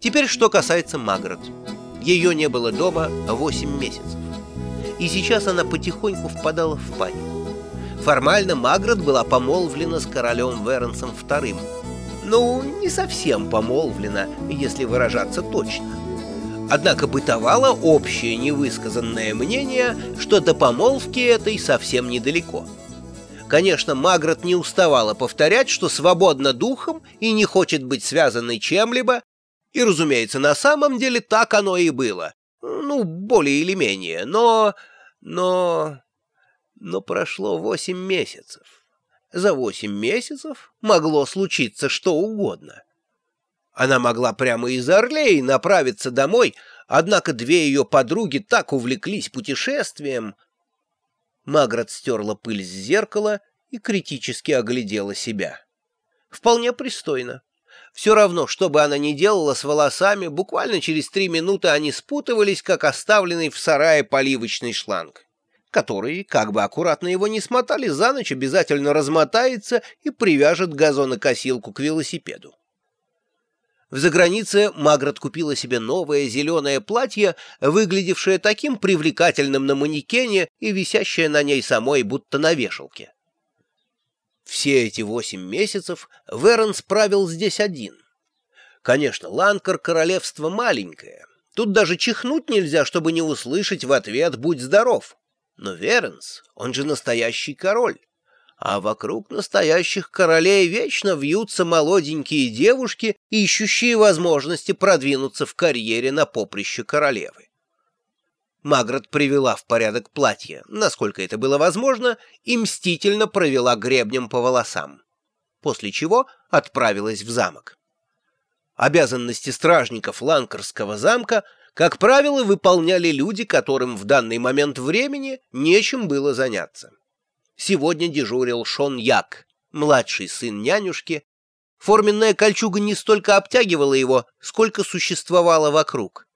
Теперь что касается Магрот. Ее не было дома 8 месяцев. И сейчас она потихоньку впадала в панику. Формально Магрот была помолвлена с королем Веренсом II. Ну, не совсем помолвлена, если выражаться точно. Однако бытовало общее невысказанное мнение, что до помолвки этой совсем недалеко. Конечно, Магрот не уставала повторять, что свободна духом и не хочет быть связанной чем-либо, и, разумеется, на самом деле так оно и было. Ну, более или менее, но... но... но прошло восемь месяцев. За восемь месяцев могло случиться что угодно. Она могла прямо из Орлей направиться домой, однако две ее подруги так увлеклись путешествием. Маград стерла пыль с зеркала и критически оглядела себя. Вполне пристойно. Все равно, что бы она ни делала с волосами, буквально через три минуты они спутывались, как оставленный в сарае поливочный шланг, который, как бы аккуратно его не смотали, за ночь обязательно размотается и привяжет газонокосилку к велосипеду. В загранице Магрот купила себе новое зеленое платье, выглядевшее таким привлекательным на манекене и висящее на ней самой, будто на вешалке. Все эти восемь месяцев Верон справил здесь один. Конечно, Ланкар — королевство маленькое. Тут даже чихнуть нельзя, чтобы не услышать в ответ «Будь здоров». Но Веренс, он же настоящий король а вокруг настоящих королей вечно вьются молоденькие девушки, ищущие возможности продвинуться в карьере на поприще королевы. Магрот привела в порядок платье, насколько это было возможно, и мстительно провела гребнем по волосам, после чего отправилась в замок. Обязанности стражников Ланкарского замка, как правило, выполняли люди, которым в данный момент времени нечем было заняться. Сегодня дежурил Шон Як, младший сын нянюшки. Форменная кольчуга не столько обтягивала его, сколько существовала вокруг.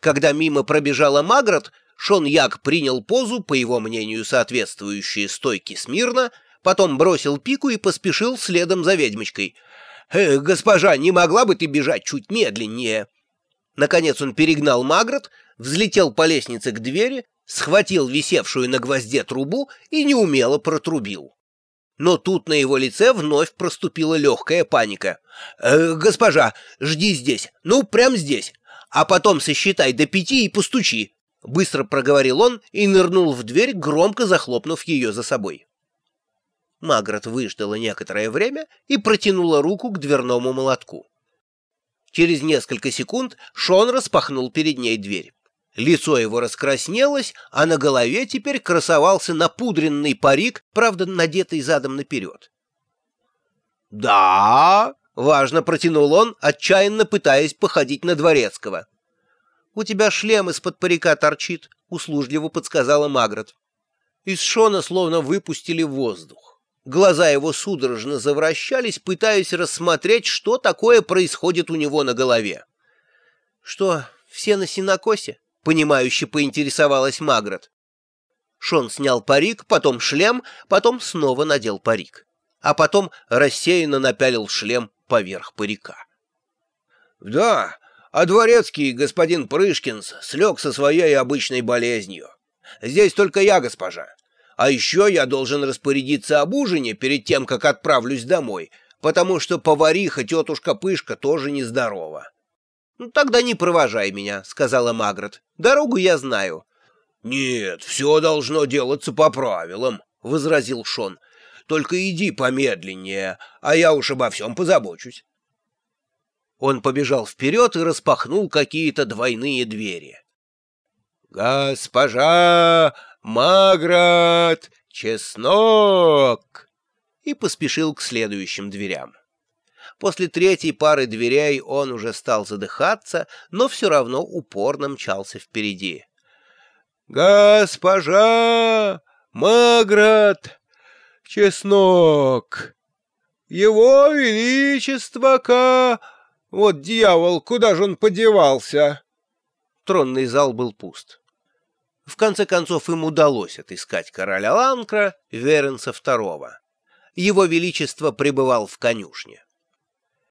Когда мимо пробежала Магрот, Шон Як принял позу, по его мнению, соответствующие стойки смирно, потом бросил пику и поспешил следом за ведьмочкой. «Э, «Госпожа, не могла бы ты бежать чуть медленнее?» Наконец он перегнал Магрот, взлетел по лестнице к двери, схватил висевшую на гвозде трубу и неумело протрубил. Но тут на его лице вновь проступила легкая паника. «Э, «Госпожа, жди здесь, ну, прям здесь, а потом сосчитай до пяти и постучи», — быстро проговорил он и нырнул в дверь, громко захлопнув ее за собой. Магрот выждала некоторое время и протянула руку к дверному молотку. Через несколько секунд Шон распахнул перед ней дверь. Лицо его раскраснелось, а на голове теперь красовался напудренный парик, правда, надетый задом наперед. «Да!» — важно протянул он, отчаянно пытаясь походить на дворецкого. «У тебя шлем из-под парика торчит», — услужливо подсказала Магрот. Из Шона словно выпустили воздух. Глаза его судорожно завращались, пытаясь рассмотреть, что такое происходит у него на голове. «Что, все на синокосе?» — понимающе поинтересовалась Магрот. Шон снял парик, потом шлем, потом снова надел парик, а потом рассеянно напялил шлем поверх парика. — Да, а дворецкий господин Прышкинс слег со своей обычной болезнью. Здесь только я, госпожа. А еще я должен распорядиться об ужине перед тем, как отправлюсь домой, потому что повариха тетушка Пышка тоже нездорова. «Ну, тогда не провожай меня», — сказала Магрот. «Дорогу я знаю». «Нет, все должно делаться по правилам», — возразил Шон. «Только иди помедленнее, а я уж обо всем позабочусь». Он побежал вперед и распахнул какие-то двойные двери. «Госпожа Магрот, чеснок!» и поспешил к следующим дверям. После третьей пары дверей он уже стал задыхаться, но все равно упорно мчался впереди. «Госпожа Маград Чеснок! Его Величество-ка! Вот дьявол, куда же он подевался?» Тронный зал был пуст. В конце концов им удалось отыскать короля Ланкра, Веренса II. Его Величество пребывал в конюшне.